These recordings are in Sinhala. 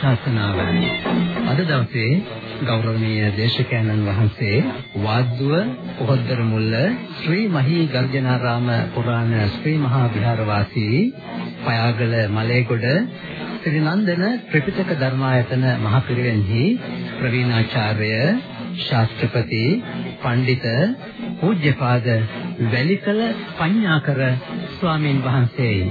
ධර්මානුශාසනාව අද දවසේ ගෞරවනීය දේශකයන්න් වහන්සේ වාද්දුව පොහොද්දර මුල්ල ශ්‍රී මහී ගර්ජනාරාම පුරාණ ශ්‍රී මහා විහාරවාසී පයාගල මලේගොඩ ශ්‍රී නන්දන ත්‍රිපිටක ධර්මායතන මහපිරිවෙන්හි ප්‍රවීණාචාර්ය ශාස්ත්‍රපති පඬිත පූජ්‍යපාද වැලිකල පඤ්ඤාකර ස්වාමීන් වහන්සේයි.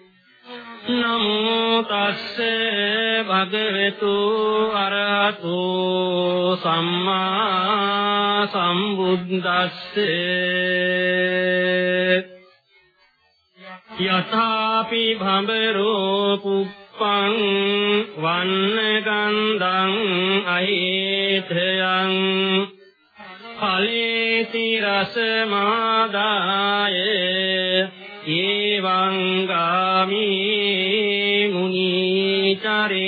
නමෝ තස්සේ භගවතු අරහතෝ සම්මා සම්බුද්දස්සේ යථාපි භඹරෝ පුප්පං වන්න ගන්ධං අහිතයං ඵලේති රස මාදායේ ඒවං ගාමි මුනිචරේති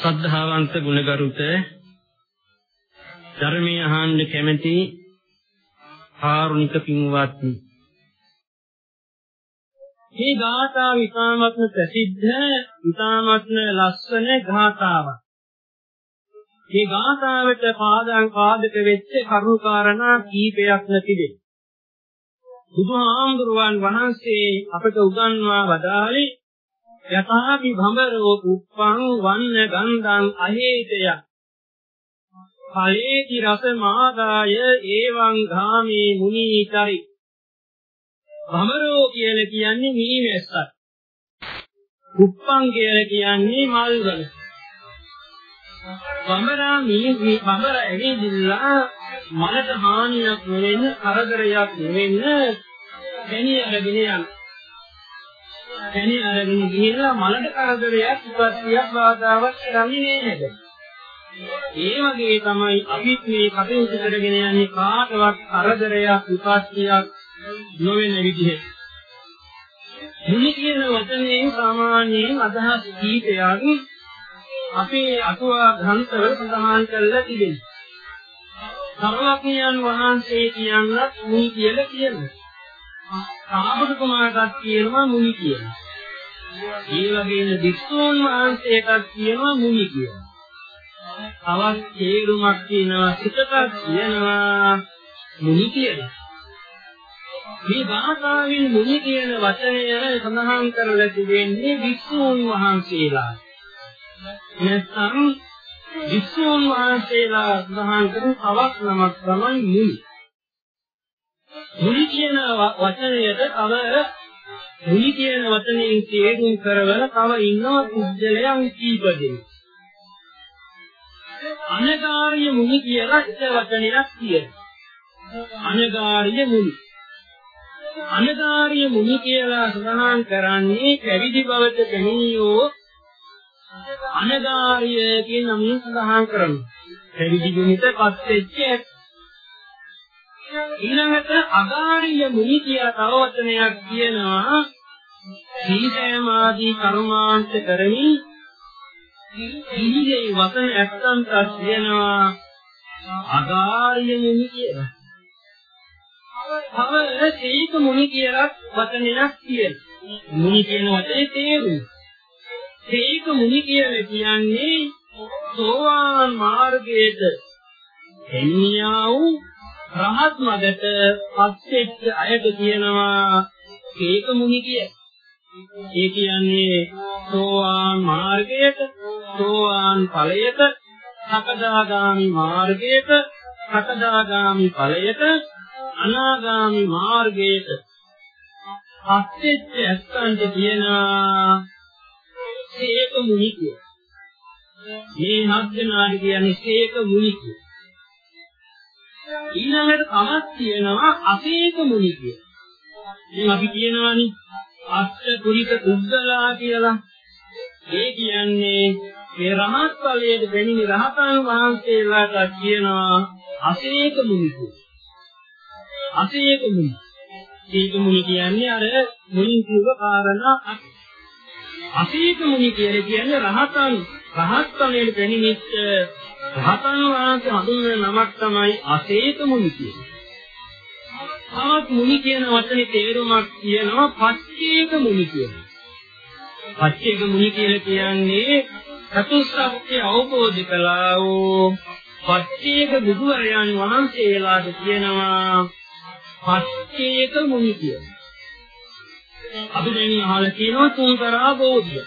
සද්ධාවන්ත ගුණගරුත ධර්මීය අහන්න කැමැති ආරුණික පින්වත්නි. මේ ගාථා විතාමත්ම ප්‍රසිද්ධ විතාමත්ම ලස්සන ගාථාවක් මේ ගාථාවට පාදං පාදක වෙච්ච කරුණාකාරණා කීපයක් නැතිදේ. බුදුහාමුදුරුවන් වහන්සේ අපට උගන්වා වදාළේ යථාපි භඹරෝ උප්පං වන්න ගන්ධං අහේතය. ඵලේති රස මාදාය ඒවං ගාමේ මුනීතරි. භඹරෝ කියලා කියන්නේ මීමැස්සක්. උප්පං කියලා කියන්නේ මල්වල. බඹරා මේ බඹර ඇවිදිලා මනට හානියක් නෙවෙන්න කරදරයක් නෙවෙන්න දැනිය අරගෙන යන. දැනිය අරගෙන ගිහිල්ලා මනට කරදරයක් උපත්තියක් බාධාවක් කරන්නේ නේද? ඒ වගේ තමයි අපිත් මේ කටයුතු කරගෙන යන්නේ කාටවත් කරදරයක් විපත්තියක් නොවන විදිහට. මුනි කියන වචනේ සාමාන්‍යයෙන් අදහස් කීපයක් අපේ අටුවා ග්‍රන්ථවල සඳහන් කරලා තිබෙනවා. සර්වඥයන් වහන්සේ කියනත් මුනි කියලා කියනවා. සාබුදු කුමාරටත් කියනවා මුනි කියලා. ඒ වගේම වික්ෂූන් වහන්සේටත් කියනවා මුනි කියලා. තවත් තේරුමක් කියනවා සිතට කියනවා මුනි කියලා. මේ භාෂාවෙන් මුනි කියන වචනය සඳහන් කරලා තිබෙන්නේ වික්ෂූන් වහන්සේලා. නැත්නම් වික්ෂුන් වහන්සේලා සඳහන් කරන තවත් නමක් තමයි මුනි. මුනි කියන වචනයට තව මුනි කියන වචනයෙන් තේරුම් කරවල තව ඉන්නවා කුජලයන් කීප දෙනෙක්. අනගාරිය මුනි කියලා එක වචනයක් කියනවා. අනගාරිය මුනි. අනගාරිය මුනි කියලා සඳහන් කරන්නේ පැවිදි බවට පැමිණියෝ අනගාරිය කියන නමින් සඳහන් කරනවා. පැවිදි ගුණිතපත් වෙච්ච ඊළඟට අගාරිය මුනි කියලා තව වචනයක් කියනවා සීතයම ආදී කර්මාන්ත කරමින් ඊයේ වචන ඇත්තන්ට කියනවා අගාරිය මුනි කියලා. තව සීක මුනි කියලා වචනයක් කියනවා. මුනි කියන වචනේ තේරුම ඒක මුනි කියලා කියන්නේ සෝවාන් මාර්ගයට. එන්නියා වූ රහත් මගට පස්සෙච්ච අයට කියනවා ඒක මුනි කිය. ඒ කියන්නේ සෝවාන් මාර්ගයට සෝවාන් ඵලයට සකදාගාමි මාර්ගයට සකදාගාමි ඵලයට අනාගාමි මාර්ගයට. පස්සෙච්ච ඇත්තන්ට කියනවා සේක මුනි කිය. මේ හත්දෙනාට කියන්නේ සේක මුනි කිය. ඊළඟට තමත් කියනවා අසේක මුනි කිය. ඉතින් අපි කියනවානේ අෂ්ට කුලික උද්දලා කියලා. ඒ කියන්නේ මේ රහත් ඵලයේ දෙනිනි රහතන් වහන්සේලාට කියනවා අසේක මුනි අසේක මුනි. සීක මුනි කියන්නේ අර මුලින් කිව්ව කාරණා අසේක මුනි කියලා කියන්නේ රහතන් රහත් ඵලයේ දෙනිනිච්ච රහතන් වහන්සේ හඳුන්වන නමක් තමයි අසේක මුනි කියන්නේ. තවත් මුනි කියන වචනේ තේරුමක් කියනවා පච්චේක මුනි කියලා. පච්චේක මුනි කියලා කියන්නේ චතුස්සත්‍ය අවබෝධ කළා වූ පච්චේක බුදුරයන් වහන්සේලාට කියනවා පච්චේක මුනි කියලා. අපි දැන් අහලා කියනවා තුන්තරා බෝධිය.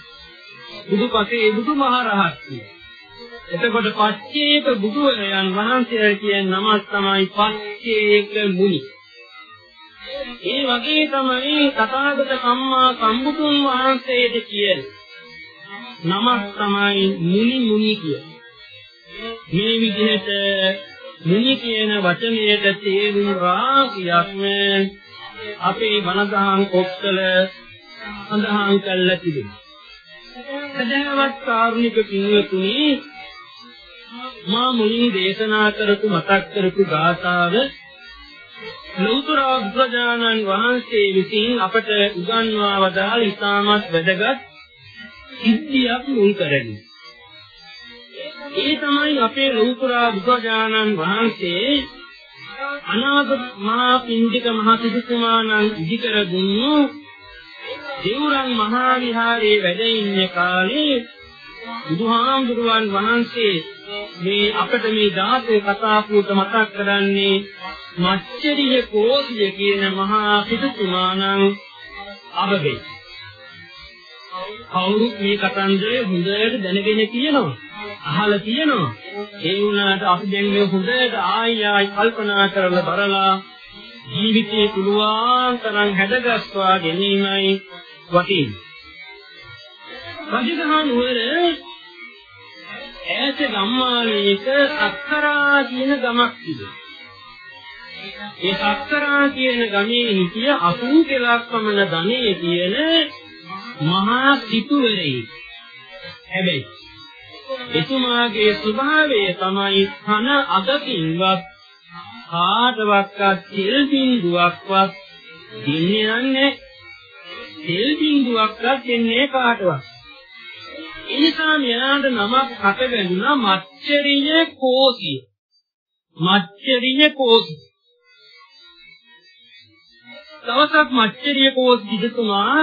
බුදුපසේ බුදුමහරහත් කියලා. එතකොට පච්චේක බුදුරයන් වහන්සේ කියන නම තමයි පච්චේක මුනි. ඒ වගේ තමයි තථාගත සම්මා සම්බුදුන් වහන්සේට කියන නමක් තමයි මුනි මුනි කියන්නේ. මේ විදිහට මුනි කියන වචනයට තේරුම් රාශියක්ම අපේ වනදහම් පොත්වල සඳහන් කරලා තිබෙනවා. සදහවත් කාරුණික පින්වතුනි මා මුලින් දේශනා කරපු මතක් කරපු ගාථාව ලෞතර බුදුජානන් වහන්සේ විසින් අපට උගන්වා වදාළ ඉතාමත් වැදගත් සිද්ධියක් මුල් කරගෙන. ඒ තමයි අපේ ලෞතර බුදුජානන් වහන්සේ අනාගත මහා පින්ඩික මහ සිටුමාණන් ඉදිකර දුන්නු දේවරන් මහා විහාරයේ වැඩ ඉන්න කාලේ බුදුහාමුදුරුවන් වහන්සේ මේ අපට මේ ධාතේ කතා පුත මතක් කරන්නේ මච්චරිය කෝසිය කියන මහා සිටුතුමාණන් අබගේ. කවුරුත් මේ කතන්දරය හොඳට දැනගෙන තියෙනවා. අහලා තියෙනවා. ඒ වුණාට අපි දැන් මේ හොඳට ආයි ආයි කල්පනා කරලා බලලා ජීවිතේ පුළුවන් තරම් හැදගස්වා ගැනීමයි වටින්නේ. රජගහ නුවර ඈත ගම්මානයක සක්කරා කියන ගමක් තිබෙනවා. ඒ සක්කරා කියන ගමේ හිටිය 80 කලක් පමණ ධනෙ කියන මහා සිටුවරයෙක්. හැබැයි එතුමාගේ ස්වභාවය තමයි ධන අගකින්වත් කාටවත් තෙල් බිඳුවක්වත් දෙන්නේ නැහැ. තෙල් බිඳුවක්වත් දෙන්නේ කාටවත්. එනිසා මෙයාට නමක් හට වැඳුනා මච්චරිය කෝසිය. මච්චරිය කෝසිය. දවසක් මච්චරිය කෝසිය දිතුමා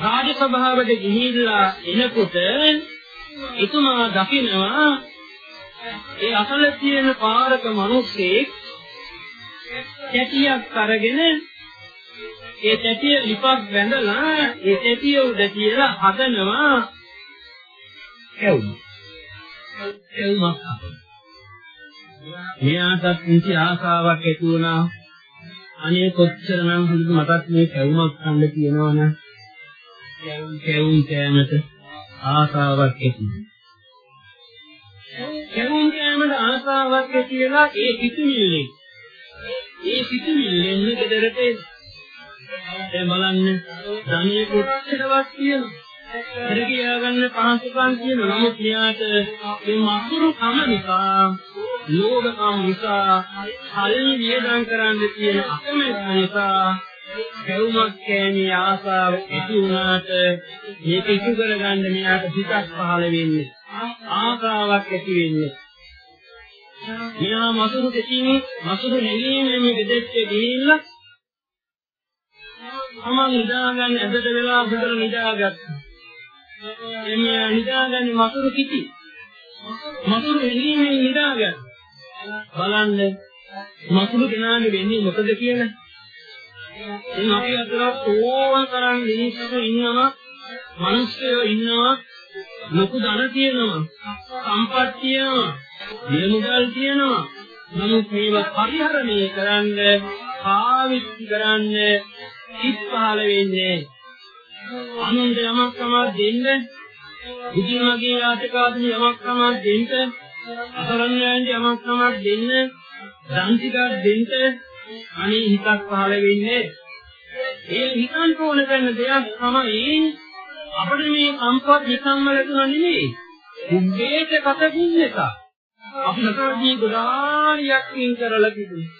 රාජ සභාවට ගිහිල්ලා එනකොට එතුමා දකිනවා ඒ අසල තියෙන පාරක මිනිස්සෙක් කැටියක් අරගෙන ඒ කැටිය ලිපක් වැඳලා ඒ කැටිය උඩ තියලා හදනවා. එවුම් එවුමක් මෙයාටත් කිසි ආසාවක් ඇති වුණා. අනේ කොච්චරනම් හොඳ මටත් මේ කැවුමක් ගන්න තියෙනවනේ. කැවුම් කෑමට ආසාවක් ඇති. කැවුම් කෑමට ආසාවක් ඇති වෙලා ඒ සිතුවිල්ලේ ඒ සිතුවිල්ලෙන් ගෙදරට දැන් බලන්න ධනිය කොච්චරවත් තියෙනවා කර කියා ගන්න පහසුකම් කියන නමුත් මෙයාට මේ මසුරු කම නිසා ලෝභකම් නිසා කලින් වියදම් කරන්න තියෙන අකමැත්ත නිසා කවුමක් කෑමේ ආසාව ඇති වුණාට මේක ඉටු කරගන්න මෙයාට හිතක් පහළ වෙන්නේ ආසාවක් ඇති වෙන්නේ මෙයා මසුරු දෙකින් මසුරු නැගීමේ මේ දෙදෙච්ච ගිහිල්ලා තමන් නිදාගන්න ඇදට වෙලා හොඳට නිදාගත්තා එන්නේ නිදාගන්නේ මසුරු කිටි. මසුරු එළීමේ නිදාගන්න. බලන්න මසුරු කෙනාගේ වෙන්නේ මොකද කියලා. දැන් අපි අතර ඕවන් තරම් මිනිස්සු ඉන්නවා, මිනිස්සු ඉන්නවා, ලොකු ධන තියෙනවා, සම්පත් තියෙනවා, නියමුදල් තියෙනවා. නමුත් මේවා පරිහරණය කරන්න, පාවිච්චි කරන්න ඉත් පහළ වෙන්නේ අනුන්ට යමක් තමයි දෙන්න. බුදුන් වගේ යාචකාදී යමක් තමයි දෙන්න. අසරණයන්ට යමක් තමයි දෙන්න. දන් ටිකක් දෙන්න. අනේ හිතක් පහළ වෙන්නේ ඒ හිතන් ඕන කරන දෙයක් තමයි අපිට මේ සම්පත් නිකම්ම ලැබුණා නෙමෙයි උද්දේශ කතකින් එක අපිටදී ගොඩාරියක් කින් කරලා තිබුණා.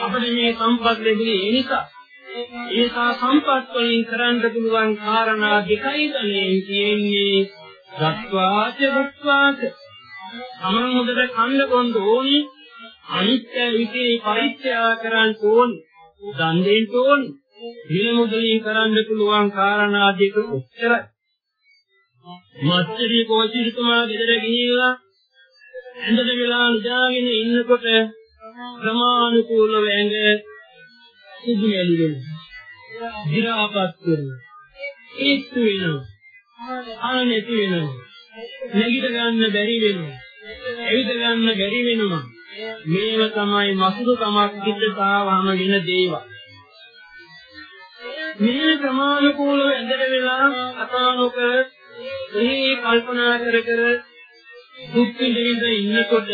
අපිට මේ සම්පත් ලැබුණේ ඒ නිසා. ඒසා සම්පත් වලින් කරන්න පුළුවන් කාරණා දෙකයි තනේ කියන්නේ. දත්වාච බුක්වාච. තමන් හොඳට කන්න බොන්න ඕනි. අනිත්‍ය විසේ පරිත්‍යාග කරන්න ඕනි. දන් දෙන්න ඕනි. දින මුදලින් කරන්න පුළුවන් කාරණා දෙක උච්චරයි. මච්චරි කෝචිතුමා ගෙදර ගිහිල්ලා ඇඳට වෙලා නිදාගෙන ඉන්නකොට ප්‍රමාණිකූලව ඇඟ සුදු මෙලි වෙනවා. දිරාපත් වෙනවා. ඒත්තු වෙනවා. ආනෙති වෙනවා. නැගිට ගන්න බැරි වෙනවා. ඇවිද ගන්න බැරි වෙනවා. මේව තමයි මසුරුකමක් පිටතාවම වෙන දේවල්. මේ ප්‍රමාණිකූලව ඇඳට වෙලා අතානොක මේ කල්පනා කර කර දුක් විඳින්න ඉන්නකොට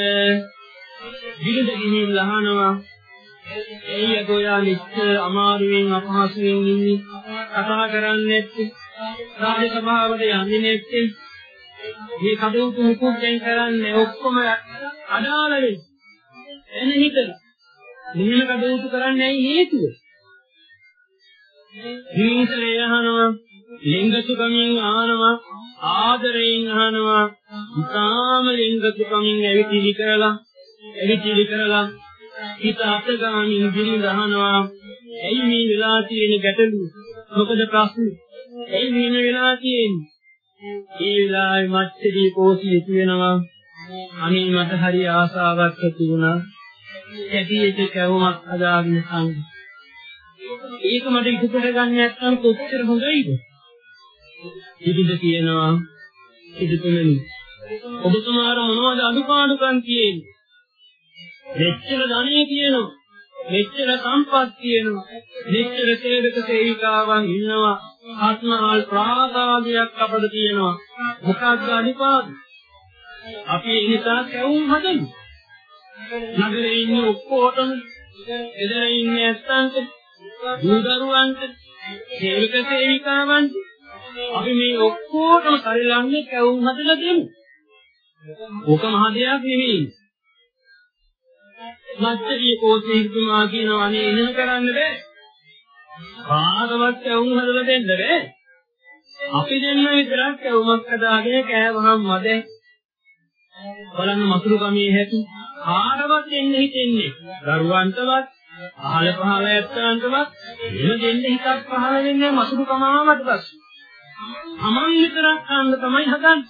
විරුද ගිහින් ලහනවා. එයි අගෝයා නිච්ච අමාරුවෙන් අපහසුවෙන් ඉන්නේ කතා කරන්නේ නැත්තේ රාජ සභාවට යන්නේ නැත්තේ මේ කඩුතු මුකුත් දැන් කරන්නේ ඔක්කොම අඩාල වෙන්නේ එන හිතලා. මෙහෙම කඩුතු කරන්නේ ඇයි හේතුව? හිංසලේ යහනවා ලිංගසුකමින් ආනවා ආදරයෙන් අහනවා ඉතාම ලිංගසුකමින් ඇවිතිලි කරලා ඇවිතිලි කරලා හිත අතගාමින් දිලිඳ අහනවා ඇයි මේ වෙලා තියෙන ගැටලු? මොකද ප්‍රශ්නේ? ඇයි මේ වෙලා තියෙන්නේ? ඒ වෙලාවේ මච්චරි කෝසිය කියනවා අනේ මට හරි ආසාවක් ඇති වුණා. ඇටියට කැවුමක් හදාගෙන සංග ඒක මට ඉක්ු කරගන්න නැත්නම් කොච්චර හොඳයිද? ඉදින්ද කියනවා ඉදිතුමනි ඔබතුමාර මොනවද අඩුපාඩුකම් තියෙන්නේ? මෙච්චර ධනෙ කියනවා මෙච්චර සම්පත් කියනවා මෙච්චර සේවක සේවිකාවන් ඉන්නවා. ආත්මහල් ප්‍රාසාදයක් අපද තියෙනවා. මොකක්ද අඩුපාඩු? අපි ඒ නිසා කැවුම් හදමු. නගරේ ඉන්න ඔක්කොටම එදර ඉන්නේ ඇත්තන්ට දූ දරුවන්ට සේවක සේවිකාවන්ට අපි මේ ඔක්කොටම පරිලංගේ කැවුම් හදලා දෙමු. ඕක මහ දෙයක් නෙවෙයි. මච්චරිය කෝසීතුමා කියනවා අනේ එහෙම කරන්න බෑ. කාටවත් කැවුම් හදලා දෙන්න බෑ. අපි දෙන්න විතරක් කැවුමක් හදාගෙන කෑවහම මදේ. බලන්න මසුරු කමේ හැටි කාටවත් දෙන්න හිතෙන්නේ. දරුවන්ටවත් අහල පහල ඇත්තන්ටවත් එහෙම දෙන්න හිතක් පහල වෙන්නේ මසුරු කමාවට පස්සේ. අමන් විතරක් කන්න තමයි හදන්නේ.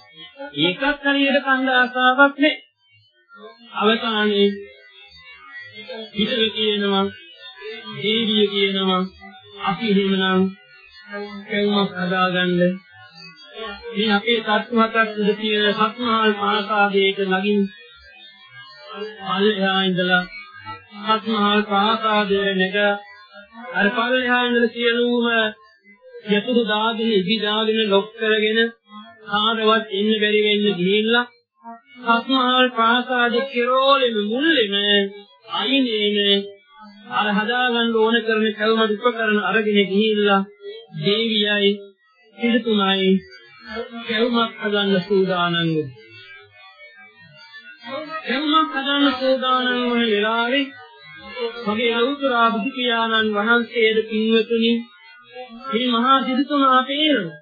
ඒකත් හරියට කන්න ආසාවක් නෑ. අවසානයේ හිතේ කියනවා, දේවිය කියනවා, අපි එහෙමනම් කැවුමක් හදාගන්න. මේ අපේ තත්ත්ව හතක් උද තියෙන සත්මහල් පාසාදයක නගින් පල්ලෙහා ඉඳලා සත්මහල් පාසාදයේ නැග අර පල්ලෙහා ඉඳලා සියලුම යතුරු දාගෙන ඉදි දාගෙන ලොක් කරගෙන කාටවත් ඉන්න බැරි වෙන්න ගිහිල්ලා සත්මහල් ප්‍රාසාදේ කෙරෝලෙම මුල්ලෙම අයිනේම අර හදාගන්න ඕන කරන කල්ම උපකරණ අරගෙන ගිහිල්ලා දේවියයි පිළිතුමයි කැවුමක් හදන්න සූදානම් කැවුමක් හදන්න සූදානම් වන වෙලාවේ මගේ ලෞතර බුදු පියාණන් වහන්සේද පින්වතුනි මේ මහා සිදුතුමා පේනවා.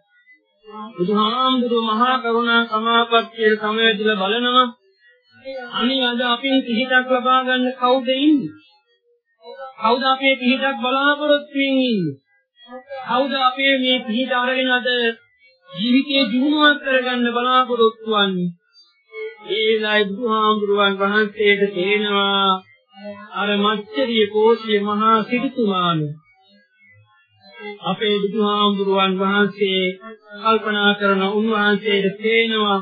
බුදුහාමුදුරු මහා කරුණා සමාපත්තියේ සමවැදිලා බලනවා. අනේ අද අපින් පිහිටක් ලබා ගන්න කවුද ඉන්නේ? කවුද අපේ පිහිටක් බලාපොරොත්තු වෙන්නේ? කවුද අපේ මේ පිහිට අරගෙන අද ජීවිතේ දියුණුවක් කරගන්න බලාපොරොත්තු වෙන්නේ? ඒ ලයි බුදුහාමුදුරුවන් වහන්සේට තේනවා. අර මච්චරිය කෝසිය මහා සිටුතුමානේ. අපේ බුදුහාමුදුරුවන් වහන්සේ කල්පනා කරන උන්වහන්සේට තේනවා.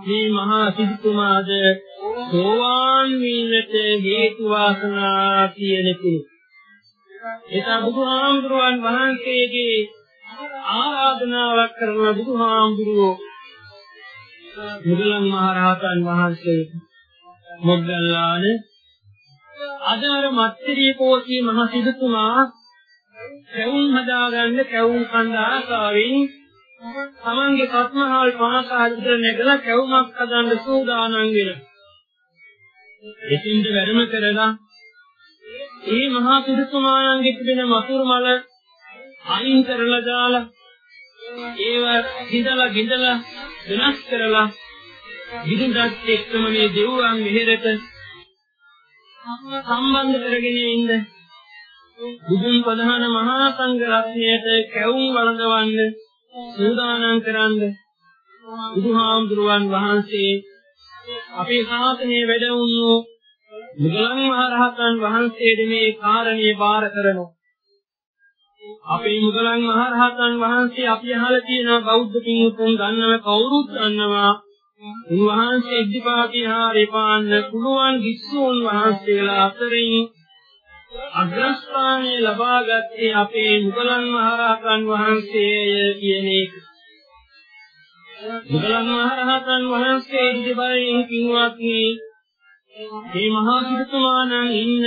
මේ මහා සිද්ධුමාද සෝවාන් වීමට හේතු වාසනා කියන කෙනෙක්. ඒක බුදුහාමුදුරුවන් වහන්සේගේ ආරාධනාවක් කරන බුදුහාමුදුරුවෝ මුගලන් මහරහතන් වහන්සේ මොග්ගල්ලාන අදාර මත්තිරිය කෝටි මහ සිදුතුමා කැවුම් හදාගන්න කැවුම් කන්ද ආසාවෙන් තමන්ගේ කත්මහල් පහසාර විතර නැගලා කැවුමක් හදන්න සූදානම් වෙනවා. එතින්ද වැඩම කරලා ඒ මහා පිරිසුමායන්ගේ තිබෙන මසුරු මල අයින් කරලා දාලා ඒව ගිඳලා ගිඳලා වෙනස් කරලා ගිඳත් එක්කම මේ දෙව්වන් මෙහෙරට සම්බන්ධ කරගෙන ඉන්න බුදුන් ප්‍රධාන මහා සංඝ රත්නයට කැවුම් වළඳවන්න සූදානම් කරන්න බුදුහාමුදුරුවන් වහන්සේ අපේ ශාසනයේ වැඩ වුණු මුගලන් මහරහතන් වහන්සේට මේ කාරණේ බාර කරනවා. අපේ මුගලන් මහරහතන් වහන්සේ අපි අහලා තියෙන බෞද්ධ පින්තුන් දන්නව කවුරුත් දන්නවා. උන්වහන්සේ ඉද්ධිපාතිහාරේ පාන්න පුළුවන් විස්සෝන් වහන්සේලා අතරින් අග්‍රස්ථානය ලබාගත්තේ අපේ මුගලන් මහරහතන් වහන්සේය කියන එක. මුගලන් මහරහතන් වහන්සේ ඉදිරියෙන් කිව්වාත්නි මේ මහා සිටුමානන් ඉන්න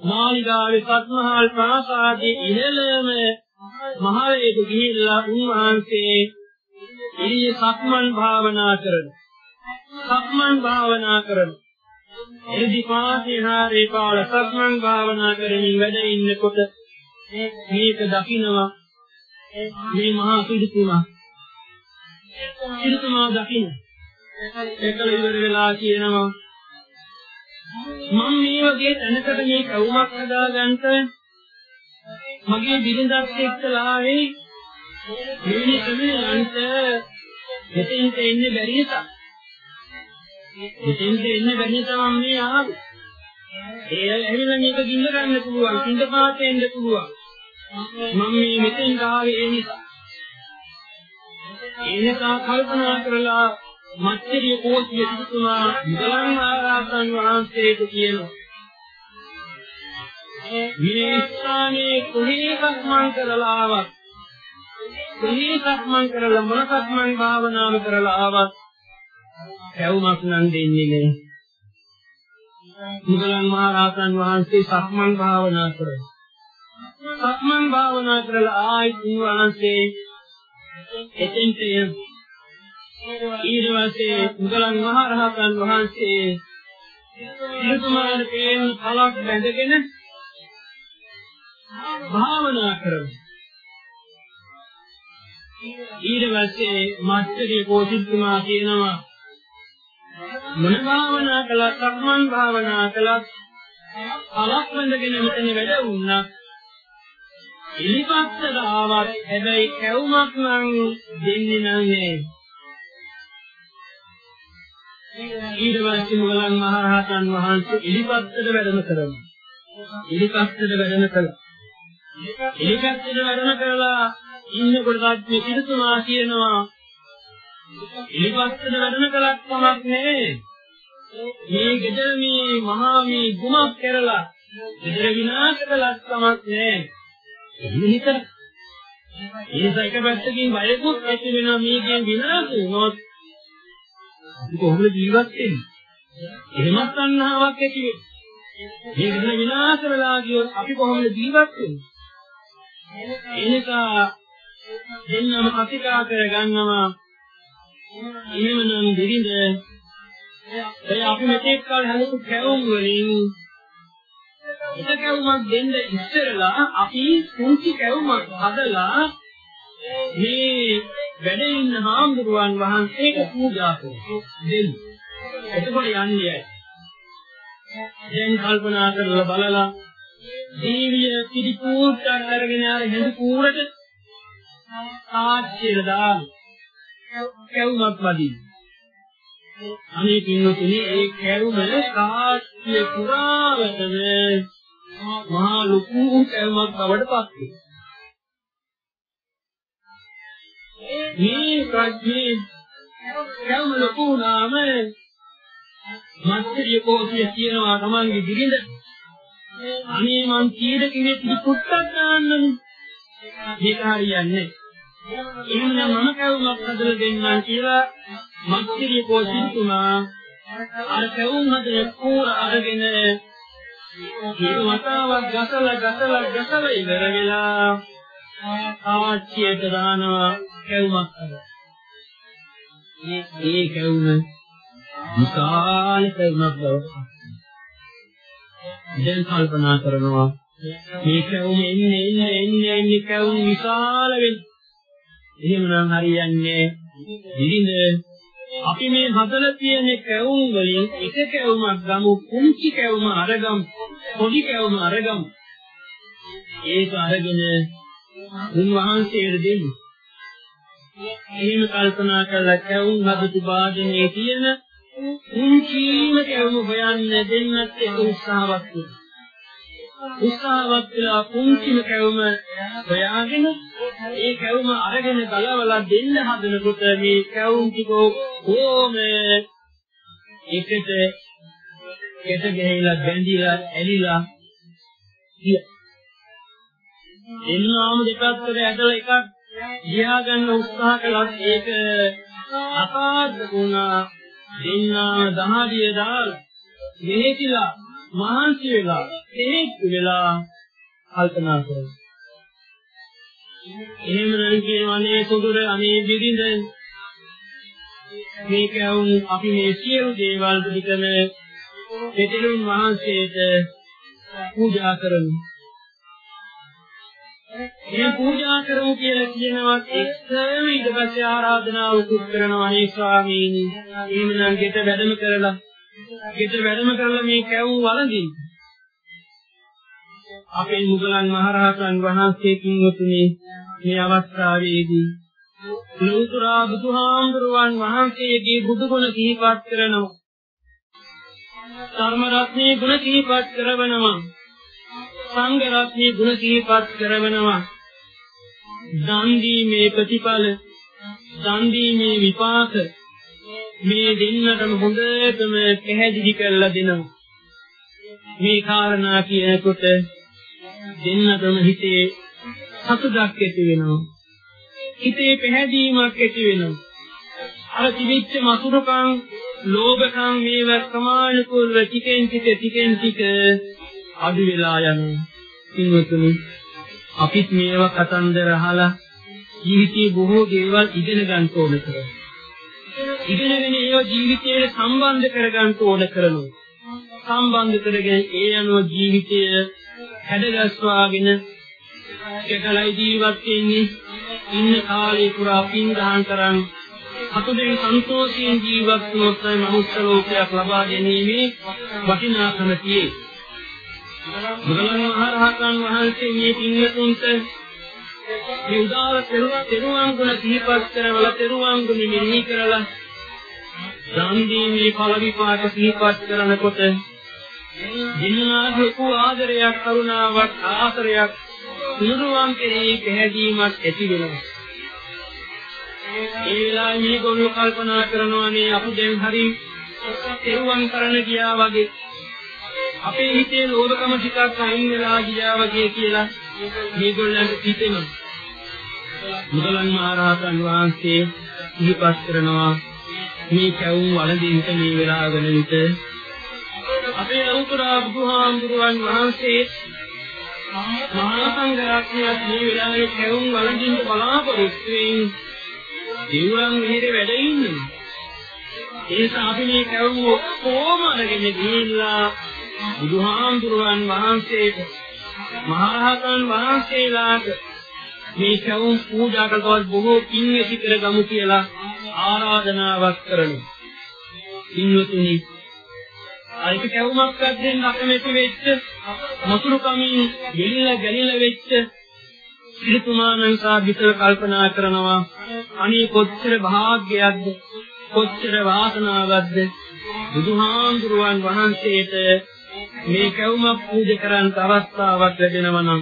මාලිගාවේ සත්මහල් ප්‍රාසාදයේ ඉහළම මහලයට ගිහිල්ලා උන්වහන්සේ ඉරිය සක්මන් භාවනා කරන. සක්මන් භාවනා කරන. එදි පාතිහාරේ පාල සක්මන් භාවනා කරමින් වැඩ ඉන්නකොට මේක දකින්නවා මේ මහා සිටුමා සිටුමා දකින්න. ඒකල ඉවර වෙලා කියනවා මම මේ වගේ තැනකට මේ කවුමක් හදාගන්න මගේ බිරිඳත් එක්කලා ආවේ මෙවැනි ක්‍රමයන්ට මෙතෙන්ට එන්නේ බැරි නිසා. මෙතෙන්ට එන්නේ බැරි නිසා මම මේ ආවේ. ඒ ඇවිල්ලා මේක ගින්න ගන්න පුළුවන් කිඳ පාතේ එන්න පුළුවන්. මම මේ මෙතෙන්ට ආවේ ඒ නිසා. ඒ නිසා කල්පනා කරලා මච්චරිය කෝටිය සිටුමා මුගලන් ආරාසන් වහන්සේට කියනවා මේ ස්ථානයේ කුහේකක් මං කරලා ආවත්? කුහේකක් මං කරලා මොනකක් මං භාවනාව කරලා ආවත්? කැවුමක් නම් දෙන්නේ නෑ මුගලන් මහරහතන් වහන්සේ සක්මන් භාවනා කරා සක්මන් භාවනා කරලා ආයිත් වහන්සේ එතෙන්ට ඊට පස්සේ මුගලන් මහරහතන් වහන්සේ සිතුමාන පේන කලක් බැඳගෙන භාවනා කරනවා. ඊට පස්සේ මාත්‍රිය කෝසිතුමා කියනවා මොන භාවනා කළත් සක්මන් භාවනා කළත් කලක් බැඳගෙන මෙතන වැඩ වුණා. ඉලිපත්තට ආවත් හැබැයි කැවුමක් නම් දෙන්නේ නැහැ. ඊට පස්සේ මුගලන් මහරහතන් වහන්සේ ඉලිපත්තට වැඩම කරනවා. ඉලිපත්තට වැඩම කළා. ඉලිපත්තට වැඩම කළා ඉන්නකොට මේ පිටුතුමා කියනවා ඉලිපත්තට වැඩම කළත් කමක් නෙවෙයි. මේ ගෙදර මේ මහා මේ ගුමක් කරලා ගෙදර විනාශ කළත් කමක් නෙවෙයි. එහෙම ඒක එක පැත්තකින් බයකුත් ඇති වෙනවා මේකෙන් විනාශ වුණොත් අපි කොහොමද ජීවත් වෙන්නේ? එහෙමත් තණ්හාවක් ඇති වෙන්නේ. මේක දින විනාශ වෙලා ගියොත් අපි කොහොමද ජීවත් වෙන්නේ? එනිසා දෙන්නම කතිකා කර ගන්නවා. එහෙමනම් දෙවිඳ ඒ අපි මෙතෙක් කල හලපු කැවුම් වලින් එක කැවුමක් දෙන්න ඉස්සරලා අපි කුංචි කැවුමක් හදලා මේ වැඩ ඉන්න හාමුදුරුවන් වහන්සේට පූජා කරනවා දෙන්න. එතකොට යන්නේ දැන් කල්පනා කරලා බලලා දීවිය පිළිපූර්ත අරගෙන ආර හෙඳ කූරට සාක්ෂිය දාන කැවුමක් වදින. අනේ පින්නතුනි ඒ කැවුම සාක්ෂිය පුරාවටම මහා ලොකු කැවුමක් බවට පත් වෙනවා. මේ ප්‍රඥේ කවම ලොකු නාම මස්තරිය කෝසිය කියනවා තමන්ගේ දිරිඳ අනේ මං කීයද කිව්වේ පිටුත්තක් දාන්නනේ මේක හරියන්නේ. එහෙනම් මම කවුමක් හදලා දෙන්නම් කියලා මස්තරිය කෝසිතුමා අර කවුම් හදේ කෝර අරගෙන මේ වතාවක් ගසලා ගසලා ගසලා ඉවර වෙලා ආච්චියට දානවා. කැවුමක් අද. මේ කැවුම විශාල කැවුමක් බව. දැන් කල්පනා කරනවා මේ කැවුම එන්නේ එන්නේ එන්නේ එන්නේ කැවුම් විශාල වෙන. එහෙමනම් හරියන්නේ දිලිඳ අපි මේ හදලා තියෙන කැවුම් වලින් එක කැවුමක් ගමු කුංචි කැවුම අරගමු පොඩි කැවුම අරගමු ඒක අරගෙන උන්වහන්සේට දෙමු එහෙම කල්පනා කරලා කැවුම් හදපු වාදනයේ තියෙන කුංචිම කැවුම හොයන්න දෙන්නත් ඒක උත්සාහවත් වෙනවා උත්සාහවත් වෙලා කුංචිම කැවුම හොයාගෙන ඒ කැවුම අරගෙන ගලවලා දෙන්න හදනකොට මේ කැවුම් ටික කොහොම එකට කෙට ගහලා බැඳිලා ඇලිලා ගිය. එන්නාම දෙපැත්තට ඇදලා එකක් ගියා ගන්න උත්සාහ කළත් ඒක අසාධ්‍ය වුණා. දෙන්නා දහඩිය දාලා මෙහෙතිලා මහන්සි වෙලා හේතු වෙලා කල්පනා කරනවා. එහෙම නම් කියවනේ සුදුර අනේ බිරිඳ මේක වුන් අපි මේ සියලු දේවල් පිළිකම පෙතලුන් වහන්සේට පූජා කරමු. මේ පූජා කරමු කියලා කියනවා එක්සම ඊට පස්සේ ආරාධනාව උතුම් කරනවා අනේ ස්වාමීනි. එහෙමනම් ගෙට වැඩම කරලා ගෙට වැඩම කරලා මේ කැවුම් වළඳින්න. අපේ මුගලන් මහරහතන් වහන්සේ කින්වතුනි මේ අවස්ථාවේදී ලෝතුරා බුදුහාමුදුරුවන් වහන්සේගේ බුදුගුණ සිහිපත් කරනවා. ධර්ම රත්නේ ගුණ සිහිපත් කරවනවා. සංඝ රත්නේ ගුණ සිහිපත් කරවනවා. දන් දීමේ ප්‍රතිඵල දන් දීමේ විපාක මේ දෙන්නටම හොඳටම පැහැදිලි කරලා දෙනවා. මේ කාරණා කියනකොට දෙන්නටම හිතේ සතුටක් ඇති වෙනවා. හිතේ පැහැදීමක් ඇති වෙනවා. අර තිබිච්ච මසුරුකම්, ලෝභකම් මේව සමානුකූලව ටිකෙන් ටික ටිකෙන් ටික අඩු වෙලා යනවා. ඉන්නතුනි අපිත් මේවා කතන්දර අහලා ජීවිතේ බොහෝ දේවල් ඉගෙන ගන්න ඕන කරනවා. ඉගෙනගෙන ඒව ජීවිතයට සම්බන්ධ කරගන්න ඕන කරනවා. සම්බන්ධ කරගෙන ඒ අනුව ජීවිතය හැඩගස්වාගෙන එකලයි ජීවත් වෙන්නේ ඉන්න කාලේ පුරා පින් දහම් කරන් අතුදෙන් සන්තෝෂයෙන් ජීවත් වුණොත් මනුස්ස ලෝකයක් ලබා ගැනීමේ වටිනාකම තියෙයි. බුදුන් වහන්සේන් වහන්සේ මේ පින්වතුන්ට මේ උදාර තෙරුවන් ගුණ සිහිපත් කරවල තෙරුවන් ගුණ මෙහි කරලා සම්දීමේ ඵල විපාක සිහිපත් කරනකොට දිනාගේ ආදරයක් කරුණාවක් ආශ්‍රයක් සිරුවන් කෙරෙහි පැහැදීමක් ඇති වෙනවා. ඒ වෙලාවේ මේගොල්ලෝ කල්පනා කරනවා මේ අපි දැන් හරි තෙරුවන් කරන්න ගියා වගේ අපේ හිතේ ලෝභකම ටිකක් අයින් වෙලා ගියා වගේ කියලා මේගොල්ලන්ට හිතෙනවා. මුදලන් මහරහතන් වහන්සේ ඉහිපත් කරනවා මේ කැවුම් වළඳින්ට මේ වෙලාවගෙන විට අපේ ලෞතර බුදුහාමුදුරුවන් වහන්සේ මහා සංඝරත්නයත් මේ වෙලාවේ කැවුම් වළඳින්න බලාපොරොත්තු වෙමින් දිවුරන් මෙහෙට වැඩ ඉන්නේ. ඒ අපි මේ කැවුම් ඔක්කොම අරගෙන ගිහිල්ලා බුදුහාමුදුරුවන් වහන්සේට මහරහතන් වහන්සේලාට මේ කැවුම් පූජා කරනවත් බොහෝ පින් ඇති කරගමු කියලා ආරාධනාවක් කරනවා. පින්වතුනි අයික කැවුමක් අද්දෙන් අකමැති වෙච්ච මසුරු කමින් ගෙලිලා ගැලිලා වෙච්ච සිතුමානන් සාධිතව කල්පනා කරනවා අනේ කොච්චර භාග්‍යයක්ද කොච්චර වාසනාවක්ද බුදුහාමුදුරුවන් වහන්සේට මේ කැවුමක් පූජා කරන්න අවස්ථාවක් ලැබෙනවා නම්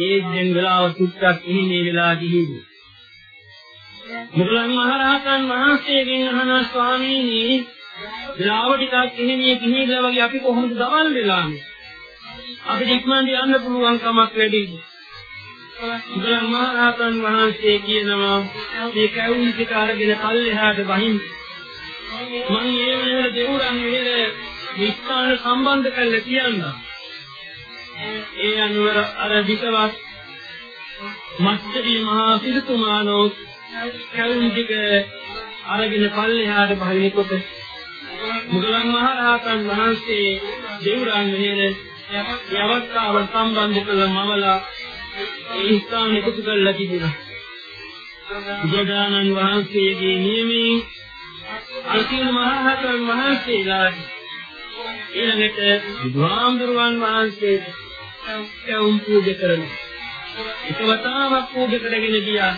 ඒ දෙන් වෙලාව සුත්තක් ඉහිනේ වෙලා ගිහින් මුගලන් මහරහතන් වහන්සේගෙන් අහන ස්වාමීනි වෙලාව ටිකක් ඉහිනේ ගිහිල්ලා වගේ අපි කොහොමද දවල් වෙලානේ? අපිට ඉක්මනට යන්න පුළුවන් කමක් වැඩිද මුගලන් මහරහතන් වහන්සේ කියනවා මේ කැවුම් ටික අරගෙන පල්ලෙහාට වහින්න මම ඒ වෙලාවට දෙවුරන් විහෙර විස්ථාන සම්බන්ධ කරලා කියන්නම් ඒ අනුව අර විසවත් මච්චරි මහා සිටුමානෝ කැවුම් ටික අරගෙන පල්ලෙහාට බහිනකොට මුගලන් මහ රහතන් වහන්සේ දෙවුරන් මෙහෙර යවත්තාව සම්බන්ධ කළ මවලා ඒ ස්ථාන එකතු කරලා තිබුණා. බුදුදානන් වහන්සේගේ නියමයෙන් අන්තිම මහ රහතන් වහන්සේලා ඊළඟට බුදුහාමුදුරුවන් වහන්සේ කැවුම් පූජා කරනවා. එකවතාවක් පූජා කරගෙන ගියා.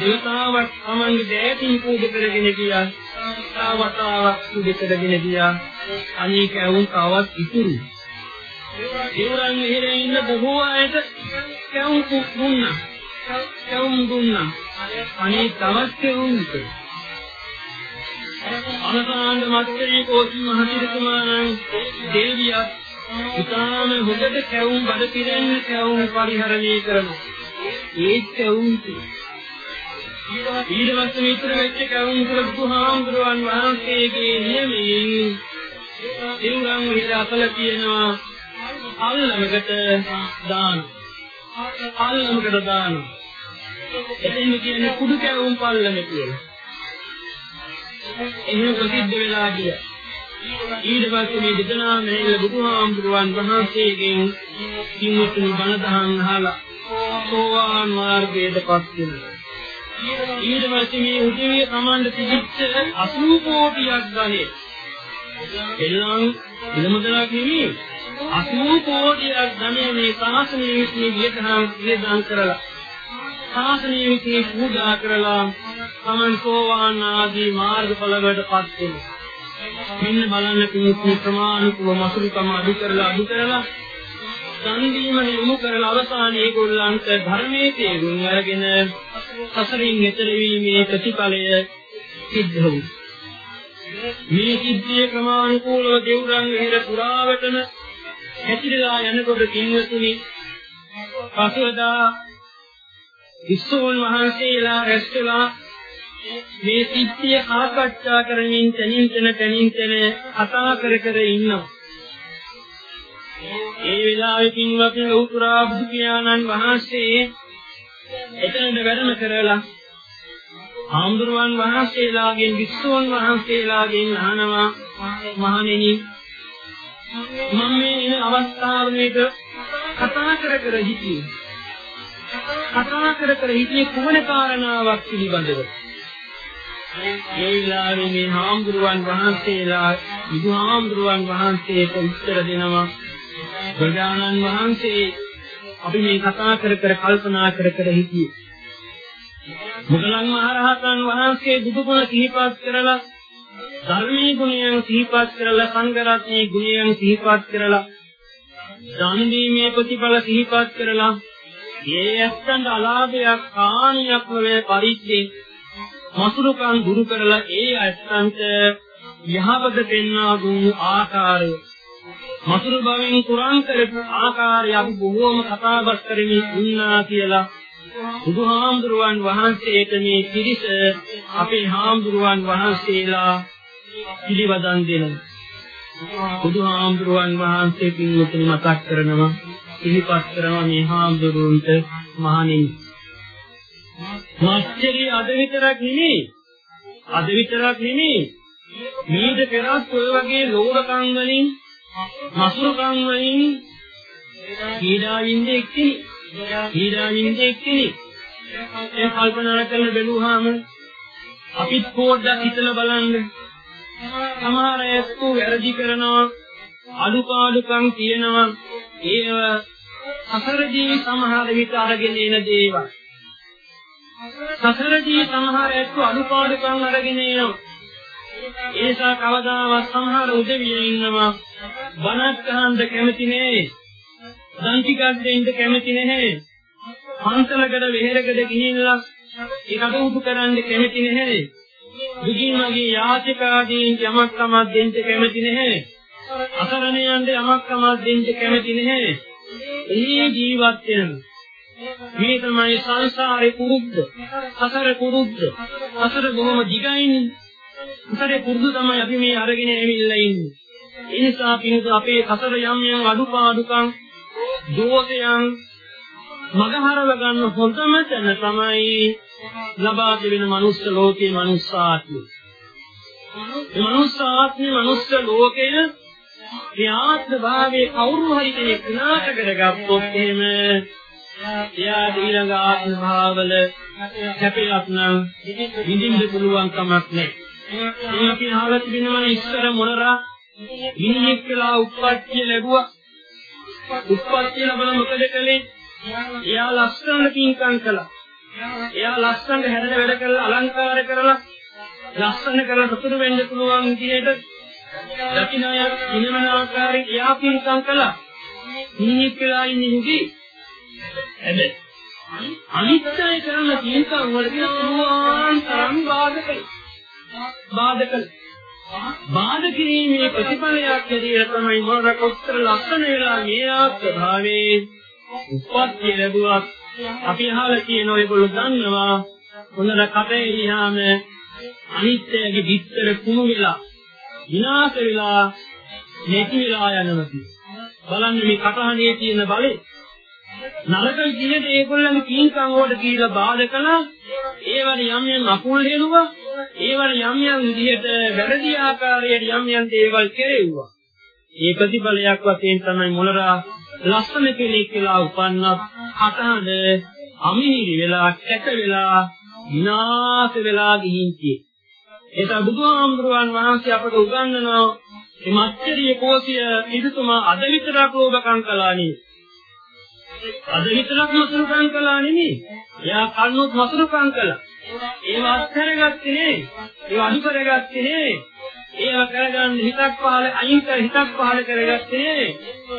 දෙවතාවක් තමන්ගේ දෑතින් පූජා කරගෙන ගියා. වතාවක් පූජා කරගෙන ගියා. අනේක වුන් තවත් ඉතුරු. දේවරන් මෙහෙරේ ඉන්න බොහෝ අයට කැවුම් දුන්නා. කැවුම් දුන්නා. අනේ තවත් කැවුම් ඉතුරු. අනසාන්ද මත්‍රේ කෝසි මහතිරතුමාණන් දෙවියක් ඉතාම හොඳට කැවුම් බඩ පිරෙන්න කැවුම් පරිහරණය කරනවා. ඒ කැවුම් ඊට පස්සේ විතර වෙච්ච කැවුම් වල බුදුහාමුදුරුවන් වහන්සේගේ නියමයෙන් දිවුරන් විතර අසල තියෙනවා අල්ලමකට දාන. අල්ලමකට දාන. එතෙන් කියන්නේ කුඩු කැවුම් පල්ලම කියලා. එහෙම ප්‍රසිද්ධ වෙලා ගියා. ඊට පස්සේ මේ දෙදෙනා මෙහෙල බුදුහාමුදුරුවන් වහන්සේගෙන් කිමුතුනි බණ දහම් අහලා සෝවාන් මාර්ගයටපත් වෙනවා. ඊට පස්සේ මේ උදවිය කමණ්ඩ තිබිච්ච 80 කෝටියක් ගනේ. එල්ලන් ඉලමුදලක් නෙමෙයි 80 කෝටියක් ධනෙ මේ සාසනය විශ්ේ වියතනම් වියදම් කරලා සාසනය විශ්ේ පූජා කරලා තමන් සෝවාන් ආදී මාර්ගඵලවලටපත් වෙනවා. මෙන්න බලන්න කිසි ප්‍රමාණිකව මසුරුකම අඩු කරලා අඩු කරලා සංදීම යොමු කරලා අවසානයේ ඒගොල්ලන්ට ධර්මයේ තේරුම් අරගෙන සසරින් එතර වීමේ ප්‍රතිඵලය සිද්ධ වුණා. මේ සිද්ධිය ක්‍රමානුකූලව දෙවුරන් විහෙර පුරාවටම හැතිරලා යනකොට කින්වතුනි පසුවදා විස්සෝන් වහන්සේලා රැස්කලා මේ සිද්ධිය ආකච්ඡා කරමින් තනින් තන තනින් තන කතා කර කර ඉන්නවා. ඒ වෙලාවේ පින්වත්නි උතුරා බුදු පියාණන් වහන්සේ එතනට වැඩම කරලා ආම්දුරුවන් වහන්සේලාගෙන් විස්සෝන් වහන්සේලාගෙන් අහනවා මහණෙනි මම මේ ඉන අවස්ථාවේක කතා කර කර හිටියේ කතා කර කර හිටියේ කුමන කාරණාවක් පිළිබඳව? ඒ වෙලාවේ මේ හාමුදුරුවන් වහන්සේලා බුදුහාමුදුරුවන් වහන්සේට උත්තර දෙනවා ගජානන් වහන්සේ අපි මේ කතා කර කර කල්පනා කර කර හිටියේ. මුගලන් මහරහතන් වහන්සේ බුදුගුණ සිහිපත් කරලා ධර්මී ගුණයන් සිහිපත් කරලා සංඝ රත්නයේ ගුණයන් සිහිපත් කරලා දාන දීමේ ප්‍රතිඵල සිහිපත් කරලා ඒ ඇත්තන්ට අලාභයක් හානියක් නොවේ පරිද්දේ මසුරුකම් දුරු කරලා ඒ ඇත්තන්ට යහපත පෙන්වා දුන්නු ආකාරය. මසුරු බවෙන් කුරාන් කරපු ආකාරය අපි බොහෝම කතාබස් කරමින් ඉන්නා කියලා බුදුහාමුදුරුවන් වහන්සේට මේ පිරිස අපේ හාමුදුරුවන් වහන්සේලා පිළිවදන් දෙනවා. බුදුහාමුදුරුවන් වහන්සේ පින්වතුනි මතක් කරනවා සිහිපත් කරනවා මේ හාමුදුරුවන්ට මහණෙනි. මච්චරි අද විතරක් නෙමෙයි. අද විතරක් නෙමෙයි. මීට පෙරත් ඔය වගේ ලෝකකම් වලින් මසුරුකම් වලින් පීඩාවින්ද එක්කෙනෙක් පීඩාවින්ද එක්කෙනෙක්. ඒ කල්පනා කරලා බැලුවාම අපිත් පොඩ්ඩක් හිතලා බලන්න. සමහර අයස්තු වැරදි කරනවා අඩුපාඩුකම් කියනවා ඒව සසරදී සමහර විට අරගෙන එන දේවල් සසරදී සමහර එක්ක අනුපාඩුකම් අරගෙන එනවා. ඒසා කවදාවත් සමහර උදවිය ඉන්නවා බණක් අහන්න කැමති නෑ. දන් ටිකක් දෙන්න කැමති නැහැ. පන්සලකට වෙහෙරකට ගිහිල්ලා ඒක අදුතු කරන්න කැමති නැහැ. දුකින් වගේ යාචකාදීන් යමක් තමක් දෙන්න කැමති නැහැ. අසරණයන්ට යමක් තමක් දෙන්න කැමති නැහැ. ඒ ජීවත් වෙනවා. මේ තමයි සංසාරේ කුරුද්ද. අසර කුරුද්ද. අසර බොහොම දිගයිනේ. අසරේ කුරුද්ද තමයි අපි මේ අරගෙන ඇවිල්ලා ඉන්නේ. ඒ නිසා පිණිස අපේ අසර යම් යම් අඩුපාඩුකම් දෝෂයන් මගහරව ගන්න හොඳම තැන තමයි ලබා දෙවෙන මනුස්ස ලෝකේ මනුස්සාත්මය. මේ මනුස්සාත්මේ මනුස්ස ලෝකය මේ ආත්ම භාවයේ කවුරු හරි කෙනෙක් විනාශ කරගත්තොත් එහෙම එයා ඊළඟ ආත්ම භාවවල කැපිලක් නම් විඳින්න පුළුවන් කමක් නැහැ. මේ අපි අහලා තිබෙනවනේ ඉස්සර මොනරා මිනිහෙක් කියලා උප්පත්තිය ලැබුවා. උප්පත්තිය ලැබලා මොකද කළේ? එයා ලස්සන කිංකම් කළා. එයා ලස්සනට හැදෙන වැඩ කරලා අලංකාර කරලා ලස්සන කරලා සතුටු වෙන්න පුළුවන් විදිහට දකින්නය ඉනමන ආකාරයෙන් එයා පින්කම් කළා. මිනිහෙක් කියලා ඉන්නේ නුගේ. හැබැයි අනිත්‍යය කරන පින්කම් වලදී පුළුවන් තරම් බාධකයි. බාධකයි. බාධ කිරීමේ ප්‍රතිඵලයක් ඇටියට තමයි මොනර කොච්චර ලස්සන වෙලා මේ ආත්මභාවයේ උප්පත්ති ලැබුවත් අපි අහලා කියන ඔයගොල්ලෝ දන්නවා මොනර කටේ ගියාම අනිත්‍යයේ විස්තර කුණු වෙලා විනාශ වෙලා නැති වෙලා යනවා බලන්න මේ කටහඬේ තියෙන බලේ නරක විදිහට ඒගොල්ලන්ගේ කීකම් වලට කියලා බාධා කළා. ඒවල යම් යම් අකුල් හෙළුවා. ඒවල යම් යම් විදිහට වැරදි ආකාරයට යම් යම් දේවල් කෙරෙව්වා. ඒ ප්‍රතිඵලයක් වශයෙන් තමයි මොලරා ලස්සන කෙනෙක් කියලා උපන්නත් අතහඬ අමිහිරි වෙලා කැට වෙලා විනාශ වෙලා ගිහින් තියෙන්නේ. ඒක බුදුහාමුදුරුවන් වහන්සේ අපට උගන්වනවා මේ මච්චරිය කෝසිය පිටුතුමා අද විතරක් ලෝභකම් කළා නේ. අද විතරක් මසුරුකම් කළා නෙමෙයි. එයා කන්නොත් මසුරුකම් කළා. ඒව අත්හැරගත්තේ නේ. ඒව අඩු කරගත්තේ නේ. ඒව කරගන්න හිතක් පහල අයින් කර හිතක් පහල කරගත්තේ නේ.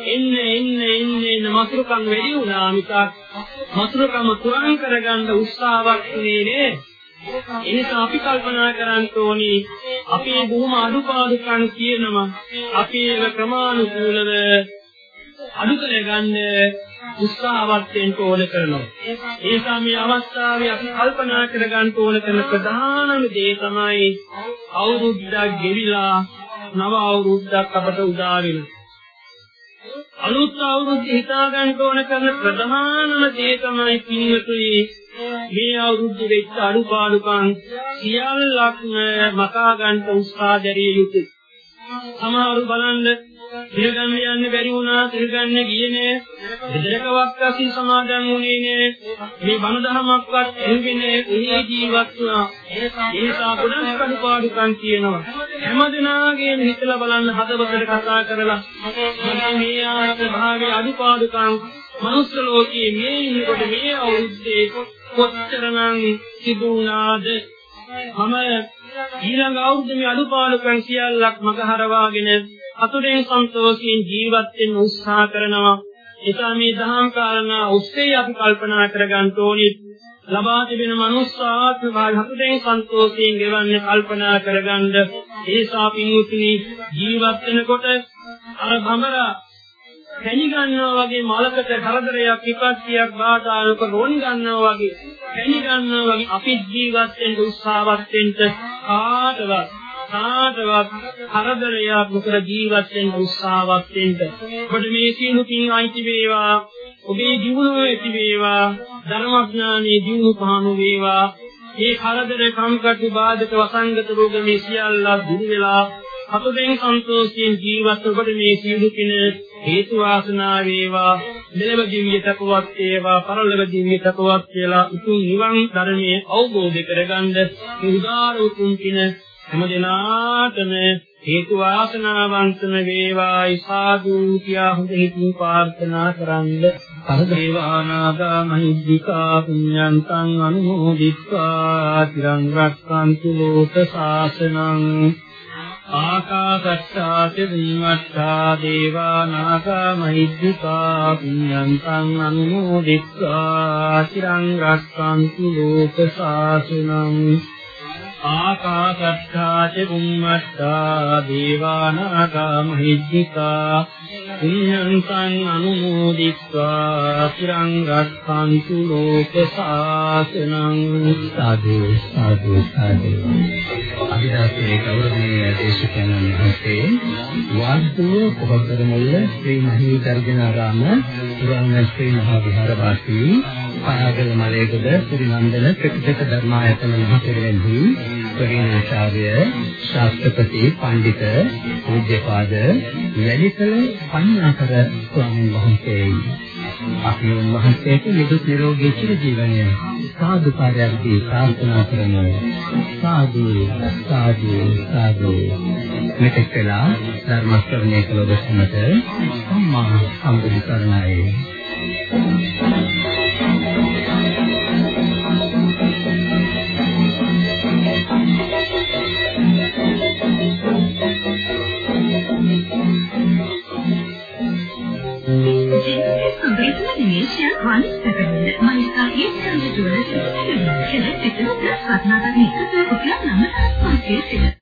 එන්න එන්න එන්න එන්න මසුරුකම් වැඩි වුණා මිසක් මසුරුකම තුරන් කරගන්න උත්සාහවත් නේ නේ. එනිසා අපි කල්පනා කරන්න ඕනි අපේ බොහොම අඩුපාඩුකම් කියනවා අපි ඒව ක්‍රමානුකූලව අඩු කරගන්න උත්සාහවත් වෙන්න ඕන කරනවා. ඒ සමේ අවස්ථාවේ අපි කල්පනා කරගන්න ඕන කරන ප්‍රධානම දේ තමයි අවුරුද්දක් ගෙවිලා නව අවුරුද්දක් අපට උදා වෙනවා. අලුත් අවුරුද්ද හිතා ගන්න ඕන කරන ප්‍රධානම දේ තමයි පින්වතුනි මේ අවුරුද්දේ වෙච්ච අනුපාඩුකම් සියල්ලක්ම මකා ගන්න උත්සාහ දැරිය යුතුයි. සමහරු බලන්න තිරගන්න යන්න බැරි වුණා තිරගන්න ගියේ නෑ. දෙදරකවක් ඇසි සමාදන් වුණේ නෑ. මේ බණ දහමක්වත් එන්නේ එහි ජීවත් වුණා. ඒසා ගොඩක් අනුපාඩුකම් කියනවා. හැමදෙනාගේම හිතලා බලන්න හදවතට කතා කරලා මේ ආත්ම භාවයේ අනුපාඩුකම් මනුස්ස ලෝකයේ මේ ඉන්නකොට මේ අවුරුද්දේ කොච්චරනම් තිබුණාද? මම ඊළඟ අවුරුද්දේ මේ අඩුපාඩුකම් සියල්ලක් මගහරවාගෙන අතුරෙන් සන්තෝෂයෙන් ජීවත් වෙන්න උත්සාහ කරනවා. එසා මේ දහම් කාරණා ඔස්සේ අපි කල්පනා කරගන්න ඕනි. ලබා තිබෙන මනුස්සාත්ම භාව හතුරෙන් සන්තෝෂයෙන් ගෙවන්න කල්පනා කරගන්න. ඒසා පින්වතුනි ජීවත් වෙනකොට අර භමරා පැණි ගන්නවා වගේ මලකට කරදරයක් විපත්තියක් බාධානක රොන් ගන්නවා වගේ පැණි ගන්නවා වගේ අපි ජීවත් වෙන්න උත්සාහවත් වෙන්න කාටවත් කාටවත් කරදරයක් නොකර ජීවත් වෙන්න උත්සාහවත් වෙන්න. ඔබට මේ සියලු පින් අයිති වේවා. ඔබේ ජීවණය ඇති වේවා. ධර්මඥානයේ ජීවු පහනු වේවා. මේ කරදර කම්කටොළු බාධක වසංගත රෝග මේ සියල්ල දුරු වෙලා අපෙන් සන්තෝෂයෙන් ජීවත් ඔබට මේ සියලු පින හේතු වාසනා වේවා මෙලව ජීවිත තපවත් වේවා පරලොව ජීවිත තපවත් කියලා උතුම් නිවන් ධර්මයේ අවබෝධ කරගන්න උදාර උතුම් කින හැම දිනාටම හේතු වාසනාවන්තම වේවායි සාදු කියා හොඳ හිතින් ප්‍රාර්ථනා කරන්න. පරදේවානාගා මහිද්దికා පුඤ්ඤන්තං අනුමෝදිත්වා. තිරං රක්ඛන්තු ලෝක සාසනං ආකාශස්සාති දීමත්තා දේවා නාග මහිද්దికා පුඤ්ඤන්තං අනුමෝදිත්වා. চিරං රක්ඛන්තු ලෝක සාසනං ආකාශත්තා ච බුම්මත්තා දේවානාගා මහිද්దికා පුඤ්ඤං සං අනුමෝදිත්වා চিරං රක්ඛන්තු ලෝක සාසනං. සාදු සාදු සාදු. අභිදාසේ ගෞරවනීය දේශකයන් වහන්සේ වාස්තුව කොබතරමුල්ල ශ්‍රී මහී කර්ජනාරාම පුරාණ ශ්‍රී මහා විහාරවාසී පාගල මලේගොඩ ශ්‍රීනන්දන ත්‍රිපිටක ධර්මායතන මහතෙරෙහි ප්‍රවීණාචාර්ය ශාස්ත්‍රපති පඬිත පූජ්‍යපාද වැඩිකල පඤ්ඤාකර ස්වාමීන් වහන්සේයි අපි උන්වහන්සේට නිදුක් නිරෝගී චිර ජීවනය සාදු කාර්යයන්දී ප්‍රාර්ථනා කරමු. සාදු සාදු සාදු. මෙතෙක් වෙලා ධර්ම ශ්‍රවණය කළ ඔබ සමට සම්මා සම්බුදු කරණයි. නිමේෂය වන්සකරන මනිකාගේ සංජෝල සිදුවෙන කෙනෙක් පිටු ප්‍රශ්නාවක් නිකුත් කොට නම් පස්සේ සිට